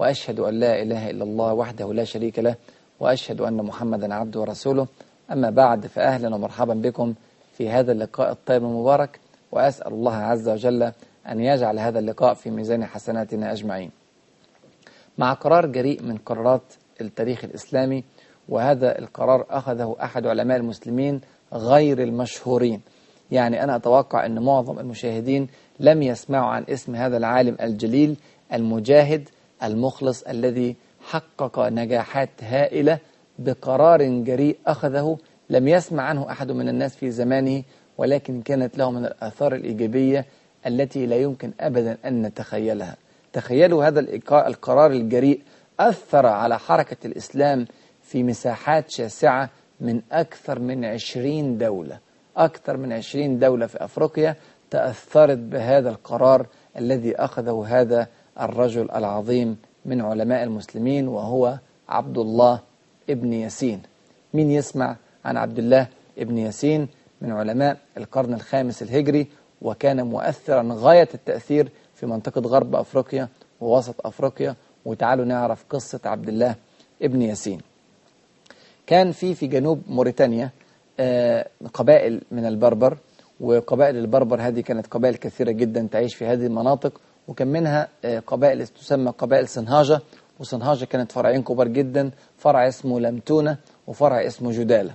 وأشهد أن لا إله إلا الله وحده لا شريك له وأشهد أن محمدا عبده ورسوله. أما بعد فأهلا ومرحبا بكم في هذا اللقاء الطيب المبارك وأسأل الله عز وجل أن يجعل هذا اللقاء في ميزان حسناتنا أجمعين. مع قرار جريء من قرارات التاريخ الإسلامي وهذا القرار أخذه أحد علماء المسلمين غير المشهورين. يعني أنا أتوقع أن معظم المشاهدين لم يسمعوا عن اسم هذا العالم الجليل المجاهد المخلص الذي حقق نجاحات هائلة بقرار جريء أخذه لم يسمع عنه أحد من الناس في زمانه ولكن كانت له من الآثار الإيجابية التي لا يمكن أبدا أن نتخيلها. تخيلوا هذا القرار الجريء أثر على حركة الإسلام في مساحات شاسعة من أكثر من عشرين دولة. أكثر من عشرين دولة في أفريقيا تأثرت بهذا القرار الذي أخذه هذا الرجل العظيم من علماء المسلمين وهو عبد الله ابن ياسين. مين يسمع عن عبد الله ابن ياسين؟ من علماء القرن الخامس الهجري وكان مؤثرا غاية التأثير في منطقة غرب أفريقيا ووسط أفريقيا. وتعالوا نعرف قصة عبد الله ابن ياسين. كان في في جنوب موريتانيا قبائل من البربر وقبائل البربر هذه كانت قبائل كثيرة جدا تعيش في هذه المناطق. وكان منها قبائل تسمى قبائل سنهاجة وسنهاجة كانت فرعين كبار جدا فرع اسمه لمتونة وفرع اسمه جدالة.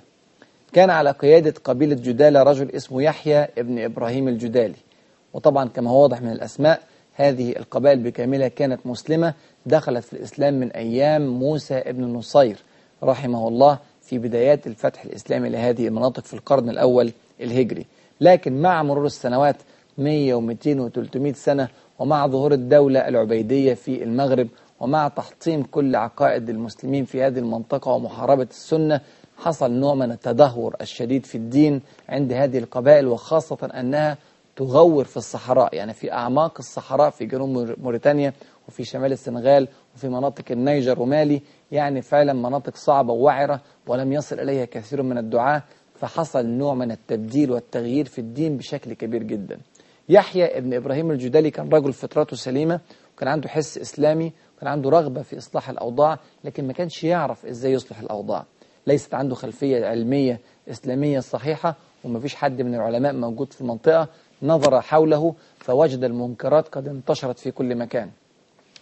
كان على قيادة قبيلة جدالة رجل اسمه يحيى ابن إبراهيم الجدالي. وطبعا كما هو واضح من الأسماء هذه القبائل بكاملها كانت مسلمة دخلت في الإسلام من أيام موسى ابن نصير رحمه الله في بدايات الفتح الإسلامي لهذه المناطق في القرن الأول الهجري. لكن مع مرور السنوات 100 و200 و300 سنة ومع ظهور الدولة العبيدية في المغرب ومع تحطيم كل عقائد المسلمين في هذه المنطقة ومحاربة السنة حصل نوع من التدهور الشديد في الدين عند هذه القبائل وخاصة أنها تغور في الصحراء يعني في أعماق الصحراء في جنوب موريتانيا وفي شمال السنغال وفي مناطق النيجر ومالي يعني فعلا مناطق صعبة ووعرة ولم يصل إليها كثير من الدعاة فحصل نوع من التبديل والتغيير في الدين بشكل كبير جدا. يحيى ابن إبراهيم الجدالي كان رجل فطرته سليمة وكان عنده حس إسلامي وكان عنده رغبة في إصلاح الأوضاع لكن ما كانش يعرف إزاي يصلح الأوضاع. ليست عنده خلفية علمية إسلامية صحيحة وما فيش حد من العلماء موجود في المنطقة نظر حوله فوجد المنكرات قد انتشرت في كل مكان.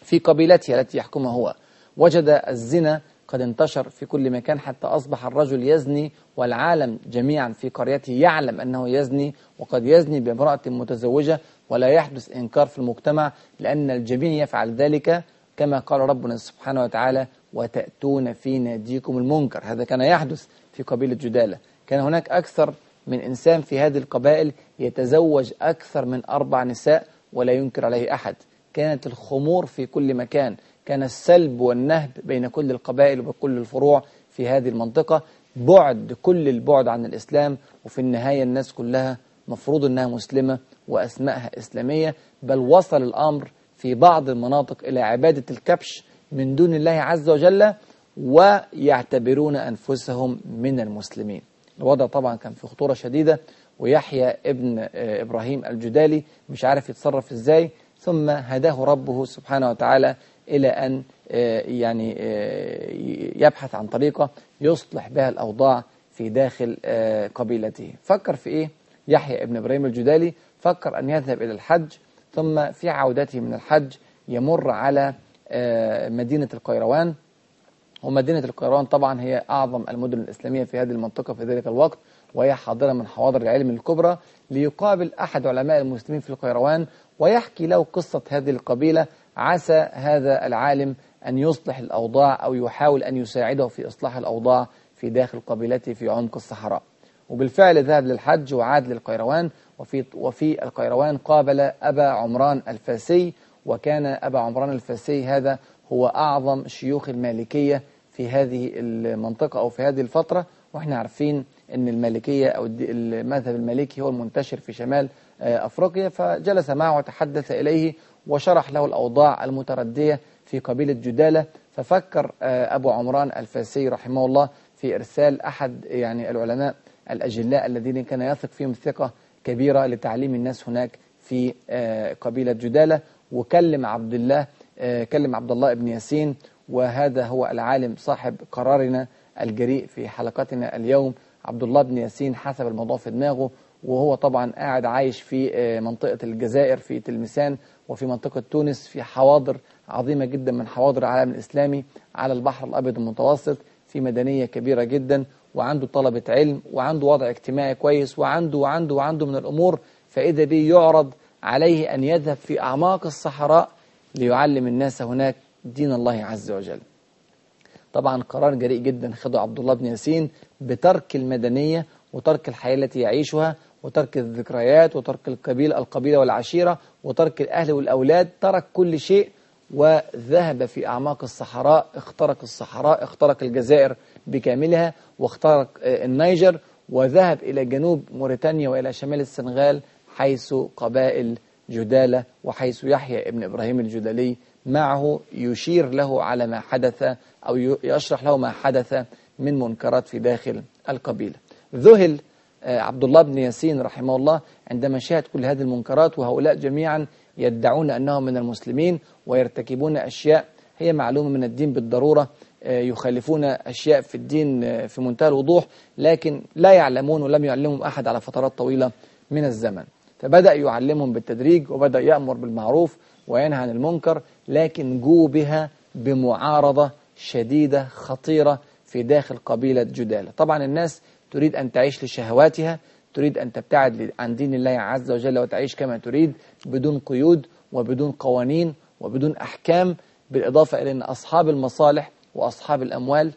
في قبيلته التي يحكمها هو وجد الزنا قد انتشر في كل مكان حتى أصبح الرجل يزني والعالم جميعا في قريته يعلم أنه يزني وقد يزني بامرأة متزوجة ولا يحدث إنكار في المجتمع لأن الجميع يفعل ذلك كما قال ربنا سبحانه وتعالى وتأتون في ناديكم المنكر هذا كان يحدث في قبيلة جدالة. كان هناك أكثر من إنسان في هذه القبائل يتزوج أكثر من أربع نساء ولا ينكر عليه أحد. كانت الخمور في كل مكان. كان السلب والنهب بين كل القبائل وكل الفروع في هذه المنطقة. بعد كل البعد عن الإسلام وفي النهاية الناس كلها مفروض أنها مسلمة وأسمائها إسلامية بل وصل الأمر في بعض المناطق إلى عبادة الكبش من دون الله عز وجل ويعتبرون أنفسهم من المسلمين. الوضع طبعا كان في خطورة شديدة ويحيى ابن إبراهيم الجدالي مش عارف يتصرف إزاي ثم هداه ربه سبحانه وتعالى إلى أن يعني يبحث عن طريقة يصلح بها الأوضاع في داخل قبيلته. فكر في إيه؟ يحيى ابن إبراهيم الجدالي فكر أن يذهب إلى الحج ثم في عودته من الحج يمر على مدينة القيروان. ومدينة القيروان طبعا هي أعظم المدن الإسلامية في هذه المنطقة في ذلك الوقت وهي حاضرة من حواضر العلم الكبرى ليقابل أحد علماء المسلمين في القيروان ويحكي له قصة هذه القبيلة عسى هذا العالم أن يصلح الأوضاع أو يحاول أن يساعده في إصلاح الأوضاع في داخل قبيلته في عمق الصحراء. وبالفعل ذهب للحج وعاد للقيروان وفي, وفي القيروان قابل أبا عمران الفاسي وكان أبا عمران الفاسي هذا هو أعظم شيوخ المالكية في هذه المنطقة أو في هذه الفترة. وإحنا عارفين أن المالكية أو المذهب المالكي هو المنتشر في شمال أفريقيا فجلس معه وتحدث إليه وشرح له الأوضاع المتردية في قبيلة جدالة. ففكر أبو عمران الفاسي رحمه الله في إرسال أحد يعني العلماء الأجلاء الذين كان يثق فيهم ثقة كبيرة لتعليم الناس هناك في قبيلة جدالة. وكلم عبد الله كلم عبد الله ابن ياسين وهذا هو العالم صاحب قرارنا الجريء في حلقتنا اليوم. عبد الله بن ياسين حسب الموضوع في دماغه وهو طبعا قاعد عايش في منطقة الجزائر في تلمسان وفي منطقة تونس في حواضر عظيمة جدا من حواضر العالم الإسلامي على البحر الأبيض المتوسط في مدنية كبيرة جدا وعنده طلبة علم وعنده وضع اجتماعي كويس وعنده وعنده وعنده من الأمور فإذا به يعرض عليه أن يذهب في أعماق الصحراء ليعلم الناس هناك دين الله عز وجل. طبعا قرار جريء جدا خده عبد الله بن ياسين بترك المدنية وترك الحياة التي يعيشها وترك الذكريات وترك القبيلة القبيلة والعشيرة وترك الأهل والأولاد ترك كل شيء وذهب في أعماق الصحراء اخترق الصحراء اخترق الجزائر بكاملها واخترق النيجر وذهب إلى جنوب موريتانيا وإلى شمال السنغال حيث قبائل جدالة وحيث يحيى ابن إبراهيم الجدلي معه يشير له على ما حدث أو يشرح له ما حدث من منكرات في داخل القبيلة. ذهل عبد الله بن ياسين رحمه الله عندما شاهد كل هذه المنكرات وهؤلاء جميعا يدعون أنهم من المسلمين ويرتكبون أشياء هي معلومة من الدين بالضرورة يخالفون أشياء في الدين في منتهى الوضوح لكن لا يعلمون ولم يعلمهم أحد على فترات طويلة من الزمن. فبدأ يعلمهم بالتدريج وبدأ يأمر بالمعروف وينهى عن المنكر لكن جو بها بمعارضة شديدة خطيرة في داخل قبيلة جدالة. طبعا الناس تريد أن تعيش لشهواتها تريد أن تبتعد عن دين الله عز وجل وتعيش كما تريد بدون قيود وبدون قوانين وبدون أحكام بالإضافة إلى أن أصحاب المصالح وأصحاب الأموال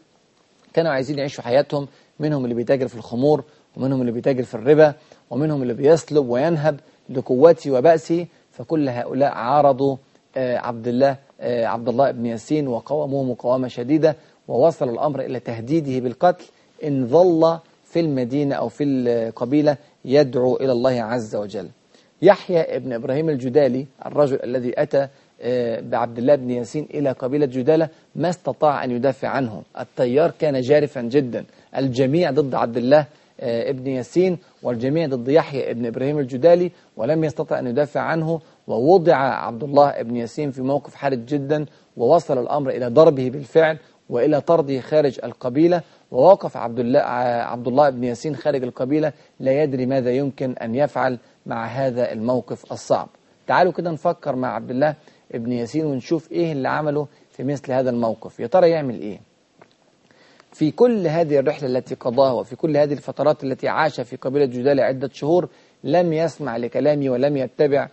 كانوا عايزين يعيشوا حياتهم منهم اللي بيتاجر في الخمور ومنهم اللي بيتاجر في الربا ومنهم اللي بيسلب وينهب لقوته وبأسه فكل هؤلاء عارضوا عبد الله عبد الله بن ياسين وقاوموه مقاومة شديدة ووصل الأمر إلى تهديده بالقتل إن ظل في المدينة أو في القبيلة يدعو إلى الله عز وجل. يحيى ابن إبراهيم الجدالي الرجل الذي أتى بعبد الله بن ياسين إلى قبيلة جدالة ما استطاع أن يدافع عنه التيار كان جارفا جدا. الجميع ضد عبد الله ابن ياسين والجميع ضد يحيى ابن إبراهيم الجدالي ولم يستطع أن يدافع عنه. ووضع عبد الله ابن ياسين في موقف حرج جدا ووصل الأمر إلى ضربه بالفعل وإلى طرده خارج القبيلة. ووقف عبد الله عبد الله بن ياسين خارج القبيلة لا يدري ماذا يمكن أن يفعل مع هذا الموقف الصعب. تعالوا كده نفكر مع عبد الله ابن ياسين ونشوف إيه اللي عمله في مثل هذا الموقف. يا ترى يعمل إيه؟ في كل هذه الرحلة التي قضاها وفي كل هذه الفترات التي عاش في قبيلة جدال عدة شهور لم يسمع لكلامي ولم يتبع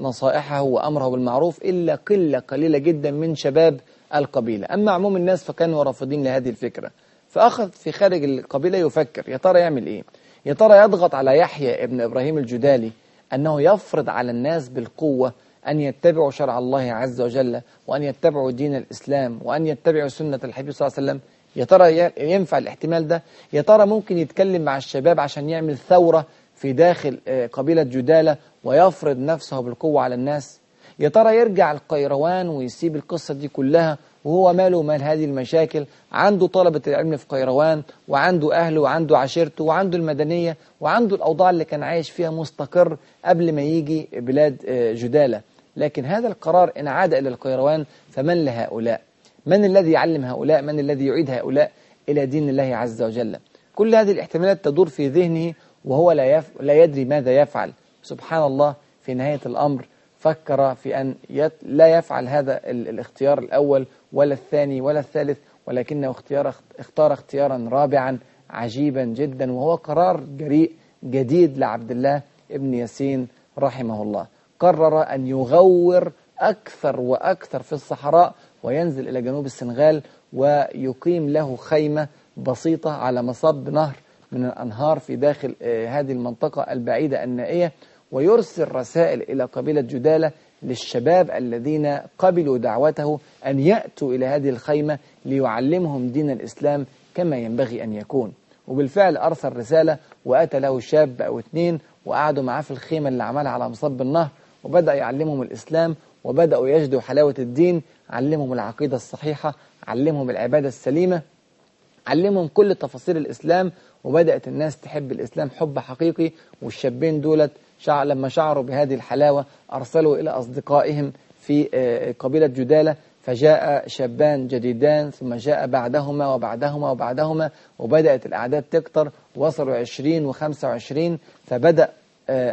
نصائحه وأمره بالمعروف إلا قلة قليلة جدا من شباب القبيلة. أما عموم الناس فكانوا رافضين لهذه الفكرة. فأخذ في خارج القبيلة يفكر يا ترى يعمل إيه؟ يا ترى يضغط على يحيى ابن إبراهيم الجدالي أنه يفرض على الناس بالقوة أن يتبعوا شرع الله عز وجل وأن يتبعوا دين الإسلام وأن يتبعوا سنة الحبيب صلى الله عليه وسلم؟ يا ترى ينفع الاحتمال ده؟ يا ترى ممكن يتكلم مع الشباب عشان يعمل ثورة في داخل قبيلة جدالة ويفرض نفسه بالقوة على الناس؟ يا ترى يرجع القيروان ويسيب القصة دي كلها وهو ماله مال هذه المشاكل؟ عنده طلبة العلم في قيروان وعنده أهله وعنده عشيرته وعنده المدنية وعنده الأوضاع اللي كان عايش فيها مستقر قبل ما يجي بلاد جدالة. لكن هذا القرار إن عاد إلى القيروان فمن لهؤلاء؟ من الذي يعلم هؤلاء؟ من الذي يعيد هؤلاء إلى دين الله عز وجل؟ كل هذه الاحتمالات تدور في ذهنه وهو لا, يف... لا يدري ماذا يفعل. سبحان الله في نهاية الأمر فكر في أن يت... لا يفعل هذا ال... الاختيار الأول ولا الثاني ولا الثالث ولكنه اختيار اختار اختيارا رابعا عجيبا جدا وهو قرار جريء جديد لعبد الله ابن ياسين رحمه الله. قرر أن يغور أكثر وأكثر في الصحراء وينزل إلى جنوب السنغال ويقيم له خيمة بسيطة على مصب نهر من الأنهار في داخل هذه المنطقة البعيدة النائية. ويرسل رسائل إلى قبيلة جدالة للشباب الذين قبلوا دعوته أن يأتوا إلى هذه الخيمة ليعلمهم دين الإسلام كما ينبغي أن يكون. وبالفعل أرسل رسالة وأتى له شاب أو اثنين وقعدوا معاه في الخيمة اللي عملها على مصب النهر وبدأ يعلمهم الإسلام وبدأوا يجدوا حلاوة الدين علمهم العقيدة الصحيحة علمهم العبادة السليمة علمهم كل تفاصيل الإسلام وبدأت الناس تحب الإسلام حب حقيقي والشابين دولت شع لما شعروا بهذه الحلاوة أرسلوا إلى أصدقائهم في قبيلة جدالة فجاء شابان جديدان ثم جاء بعدهما وبعدهما وبعدهما وبدأت الأعداد تكتر وصلوا 20 و25 فبدأ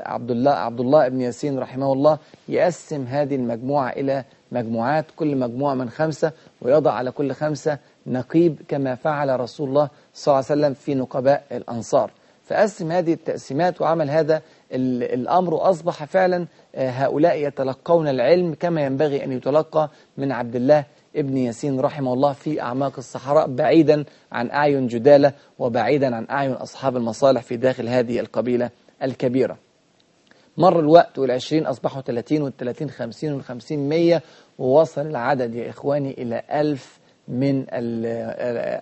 عبد الله عبد الله بن ياسين رحمه الله يقسم هذه المجموعة إلى مجموعات كل مجموعة من خمسة ويضع على كل خمسة نقيب كما فعل رسول الله صلى الله عليه وسلم في نقباء الأنصار. فقسم هذه التقسيمات وعمل هذا الأمر وأصبح فعلا هؤلاء يتلقون العلم كما ينبغي أن يتلقى من عبد الله ابن ياسين رحمه الله في أعماق الصحراء بعيدا عن أعين جدالة وبعيدا عن أعين أصحاب المصالح في داخل هذه القبيلة الكبيرة. مر الوقت والعشرين أصبحوا 30 والثلاثين خمسين والخمسين مية ووصل العدد يا إخواني إلى ألف من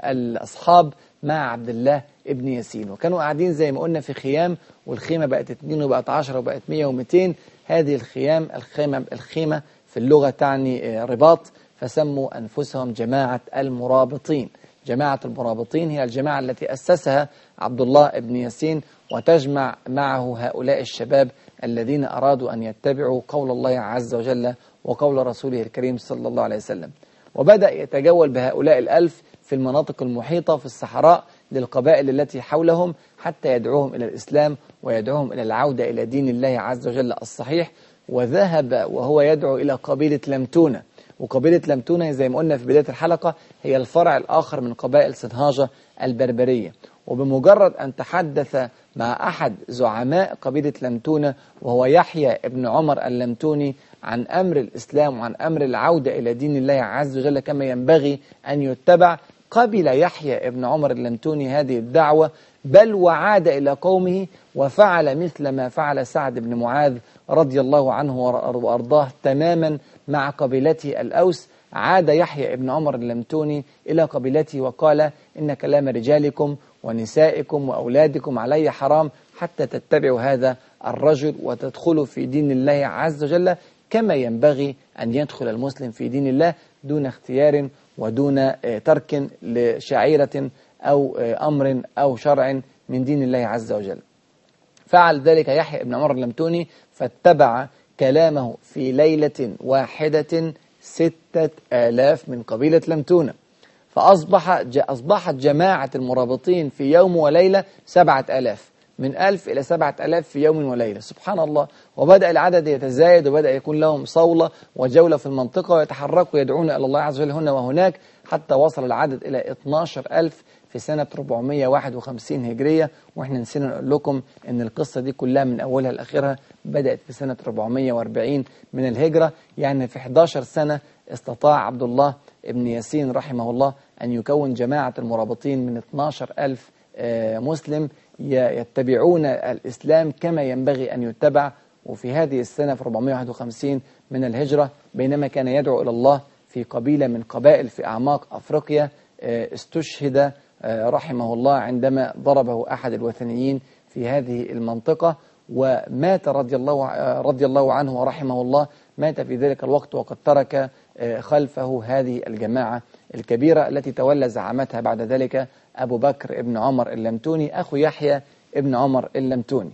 الأصحاب مع عبد الله ابن ياسين. وكانوا قاعدين زي ما قلنا في خيام والخيمة بقت 2 وبقت 10 وبقت 100 و200 هذه الخيام الخيمة, الخيمة في اللغة تعني رباط. فسموا أنفسهم جماعة المرابطين. جماعة المرابطين هي الجماعة التي أسسها عبد الله ابن ياسين وتجمع معه هؤلاء الشباب الذين أرادوا أن يتبعوا قول الله عز وجل وقول رسوله الكريم صلى الله عليه وسلم. وبدأ يتجول بهؤلاء الألف في المناطق المحيطة في الصحراء للقبائل التي حولهم حتى يدعوهم إلى الإسلام ويدعوهم إلى العودة إلى دين الله عز وجل الصحيح. وذهب وهو يدعو إلى قبيلة لمتونة. وقبيلة لمتونة زي ما قلنا في بداية الحلقة هي الفرع الآخر من قبائل سنهاجة البربرية. وبمجرد أن تحدث مع أحد زعماء قبيلة لمتونة وهو يحيى ابن عمر اللمتوني عن أمر الإسلام وعن أمر العودة إلى دين الله عز وجل كما ينبغي أن يتبع قبل يحيى ابن عمر اللمتوني هذه الدعوة بل وعاد إلى قومه وفعل مثل ما فعل سعد بن معاذ رضي الله عنه وأرضاه تماما مع قبيلته الأوس. عاد يحيى ابن عمر اللمتوني إلى قبيلته وقال إن كلام رجالكم ونسائكم وأولادكم علي حرام حتى تتبعوا هذا الرجل وتدخلوا في دين الله عز وجل كما ينبغي أن يدخل المسلم في دين الله دون اختيار ودون ترك لشعيرة أو أمر أو شرع من دين الله عز وجل. فعل ذلك يحيى بن عمر اللمتوني فاتبع كلامه في ليلة واحدة ستة آلاف من قبيلة لمتونة فأصبح أصبحت جماعة المرابطين في يوم وليلة سبعة آلاف. من ألف إلى سبعة ألاف في يوم وليلة. سبحان الله. وبدأ العدد يتزايد وبدأ يكون لهم صولة وجولة في المنطقة ويتحركوا يدعون إلى الله عز وجل هنا وهناك حتى وصل العدد إلى 12 ألف في سنة 451 هجرية. وإحنا نسينا نقول لكم إن القصة دي كلها من أولها لآخرها بدأت في سنة 440 من الهجرة. يعني في 11 سنة استطاع عبد الله ابن ياسين رحمه الله أن يكون جماعة المرابطين من 12 ألف مسلم يتبعون الإسلام كما ينبغي أن يتبع. وفي هذه السنة في 451 من الهجرة بينما كان يدعو إلى الله في قبيلة من قبائل في أعماق أفريقيا استشهد رحمه الله عندما ضربه أحد الوثنيين في هذه المنطقة. ومات رضي الله رضي الله عنه ورحمه الله. مات في ذلك الوقت وقد ترك خلفه هذه الجماعة. الكبيرة التي تولى زعامتها بعد ذلك أبو بكر ابن عمر اللمتوني أخو يحيى ابن عمر اللمتوني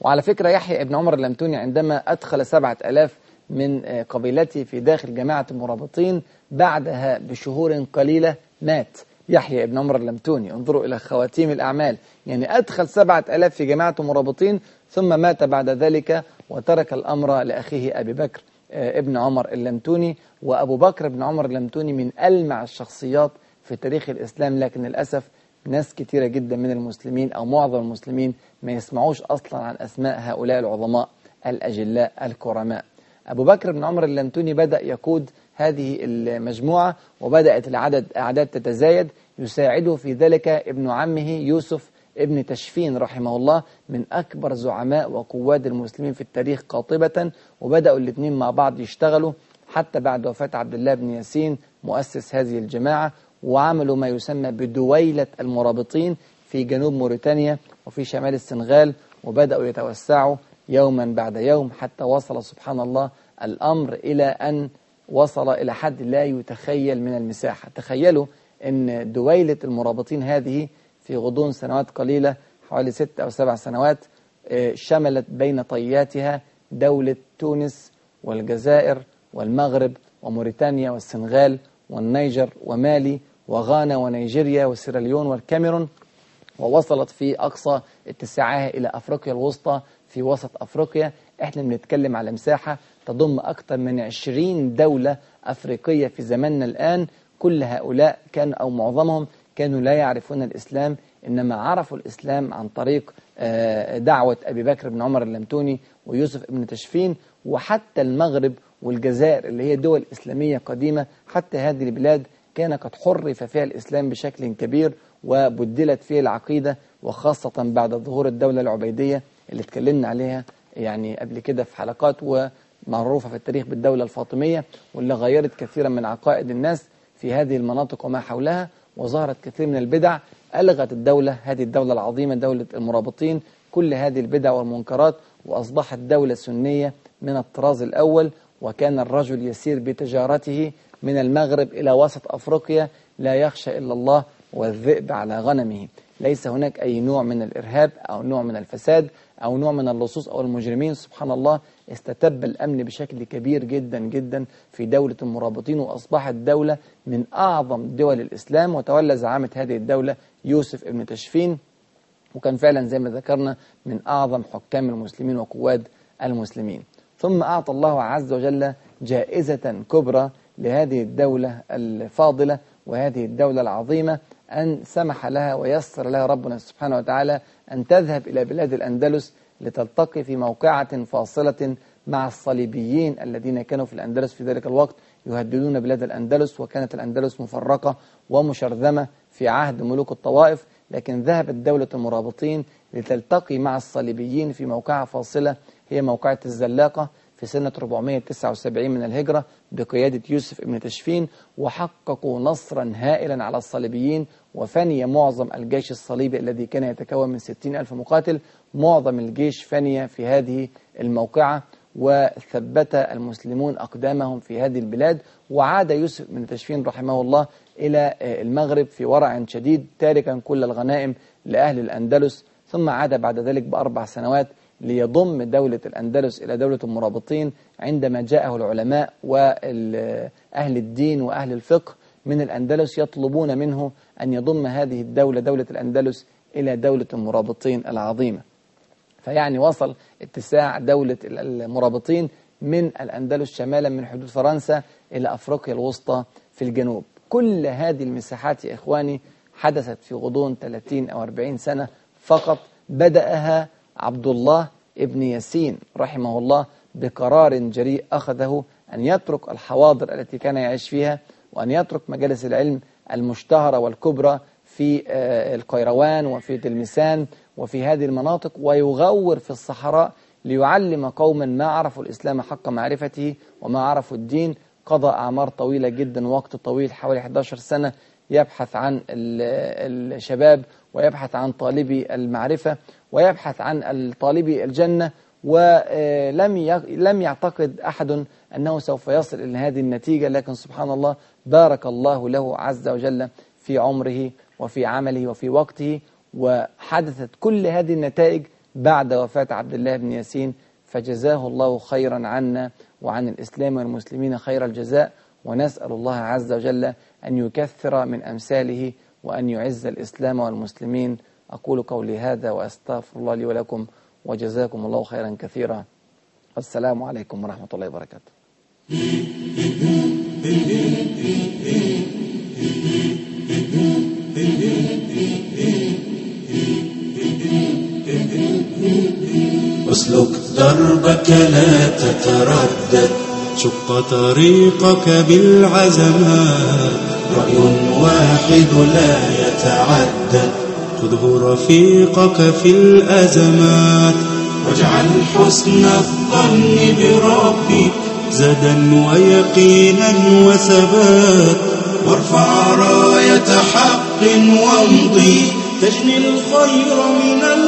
وعلى فكرة يحيى ابن عمر اللمتوني عندما أدخل سبعة ألاف من قبيلته في داخل جماعة المرابطين بعدها بشهور قليلة مات يحيى ابن عمر اللمتوني انظروا إلى خواتيم الأعمال. يعني أدخل سبعة ألاف في جماعة المرابطين ثم مات بعد ذلك وترك الأمر لأخيه أبي بكر. ابن عمر اللمتوني وأبو بكر ابن عمر اللمتوني من ألمع الشخصيات في تاريخ الإسلام لكن للأسف ناس كتيرة جدا من المسلمين أو معظم المسلمين ما يسمعوش أصلا عن أسماء هؤلاء العظماء الأجلاء الكرماء. أبو بكر بن عمر اللمتوني بدأ يقود هذه المجموعة وبدأت العدد أعداد تتزايد يساعده في ذلك ابن عمه يوسف ابن تشفين رحمه الله من أكبر زعماء وقواد المسلمين في التاريخ قاطبة وبدأوا الاثنين مع بعض يشتغلوا حتى بعد وفاة عبد الله بن ياسين مؤسس هذه الجماعة وعملوا ما يسمى بدويلة المرابطين في جنوب موريتانيا وفي شمال السنغال وبدأوا يتوسعوا يوما بعد يوم حتى وصل سبحان الله الأمر إلى أن وصل إلى حد لا يتخيل من المساحة. تخيلوا أن دويلة المرابطين هذه في غضون سنوات قليلة حوالي ست أو سبع سنوات شملت بين طياتها دولة تونس والجزائر والمغرب وموريتانيا والسنغال والنيجر ومالي وغانا ونيجيريا وسيراليون والكاميرون. ووصلت في أقصى اتساعها إلى أفريقيا الوسطى في وسط أفريقيا. إحنا بنتكلم على مساحة تضم أكثر من 20 دولة أفريقية في زماننا الآن. كل هؤلاء كان أو معظمهم كانوا لا يعرفون الإسلام إنما عرفوا الإسلام عن طريق دعوة أبي بكر بن عمر اللمتوني ويوسف بن تشفين وحتى المغرب والجزائر اللي هي دول إسلامية قديمة حتى هذه البلاد كان قد حرف فيها الإسلام بشكل كبير وبدلت فيه العقيدة وخاصة بعد ظهور الدولة العبيدية اللي اتكلمنا عليها يعني قبل كده في حلقات ومعروفة في التاريخ بالدولة الفاطمية واللي غيرت كثيرا من عقائد الناس في هذه المناطق وما حولها. وظهرت كثير من البدع ألغت الدولة هذه الدولة العظيمة دولة المرابطين كل هذه البدع والمنكرات وأصبحت دولة سنية من الطراز الأول وكان الرجل يسير بتجارته من المغرب إلى وسط أفريقيا لا يخشى إلا الله والذئب على غنمه. ليس هناك أي نوع من الإرهاب أو نوع من الفساد أو نوع من اللصوص أو المجرمين. سبحان الله استتب الأمن بشكل كبير جدا جدا في دولة المرابطين وأصبحت دولة من أعظم دول الإسلام. وتولى زعامة هذه الدولة يوسف ابن تشفين وكان فعلا زي ما ذكرنا من أعظم حكام المسلمين وقواد المسلمين. ثم أعطى الله عز وجل جائزة كبرى لهذه الدولة الفاضلة وهذه الدولة العظيمة أن سمح لها ويسر لها ربنا سبحانه وتعالى أن تذهب إلى بلاد الأندلس لتلتقي في موقعة فاصلة مع الصليبيين الذين كانوا في الأندلس في ذلك الوقت يهددون بلاد الأندلس وكانت الأندلس مفرقة ومشرذمة في عهد ملوك الطوائف لكن ذهبت دولة المرابطين لتلتقي مع الصليبيين في موقعة فاصلة هي موقعة الزلاقة. في سنة 479 من الهجرة بقيادة يوسف ابن تشفين وحققوا نصرا هائلا على الصليبيين وفني معظم الجيش الصليبي الذي كان يتكون من 60 ألف مقاتل. معظم الجيش فني في هذه الموقعة وثبت المسلمون أقدامهم في هذه البلاد. وعاد يوسف بن تشفين رحمه الله إلى المغرب في ورع شديد تاركا كل الغنائم لأهل الأندلس. ثم عاد بعد ذلك بأربع سنوات ليضم دولة الأندلس إلى دولة المرابطين عندما جاءه العلماء وأهل الدين وأهل الفقه من الأندلس يطلبون منه أن يضم هذه الدولة دولة الأندلس إلى دولة المرابطين العظيمة. فيعني وصل اتساع دولة المرابطين من الأندلس شمالا من حدود فرنسا إلى أفريقيا الوسطى في الجنوب. كل هذه المساحات يا إخواني حدثت في غضون 30 أو 40 سنة فقط بدأها عبد الله ابن ياسين رحمه الله بقرار جريء أخذه أن يترك الحواضر التي كان يعيش فيها وأن يترك مجالس العلم المشتهرة والكبرى في القيروان وفي تلمسان وفي هذه المناطق ويغور في الصحراء ليعلم قوما ما عرفوا الإسلام حق معرفته وما عرفوا الدين. قضى أعمار طويلة جدا وقت طويل حوالي 11 سنة يبحث عن الشباب ويبحث عن طالبي المعرفة ويبحث عن طالبي الجنة ولم لم يعتقد أحد أنه سوف يصل إلى هذه النتيجة لكن سبحان الله بارك الله له عز وجل في عمره وفي عمله وفي وقته وحدثت كل هذه النتائج بعد وفاة عبد الله بن ياسين فجزاه الله خيرا عنا وعن الإسلام والمسلمين خير الجزاء ونسأل الله عز وجل أن يكثر من أمثاله وأن يعز الإسلام والمسلمين. أقول قولي هذا وأستغفر الله لي ولكم وجزاكم الله خيرا كثيرا. السلام عليكم ورحمة الله وبركاته. اسلك دربك لا تتردد. شق طريقك بالعزمات. رأي واحد لا يتعدد خذه رفيقك في الأزمات. واجعل حسن الظن بربك. زدا ويقينا وثبات. وارفع راية حق وامضي. تجني الخير من الوحيد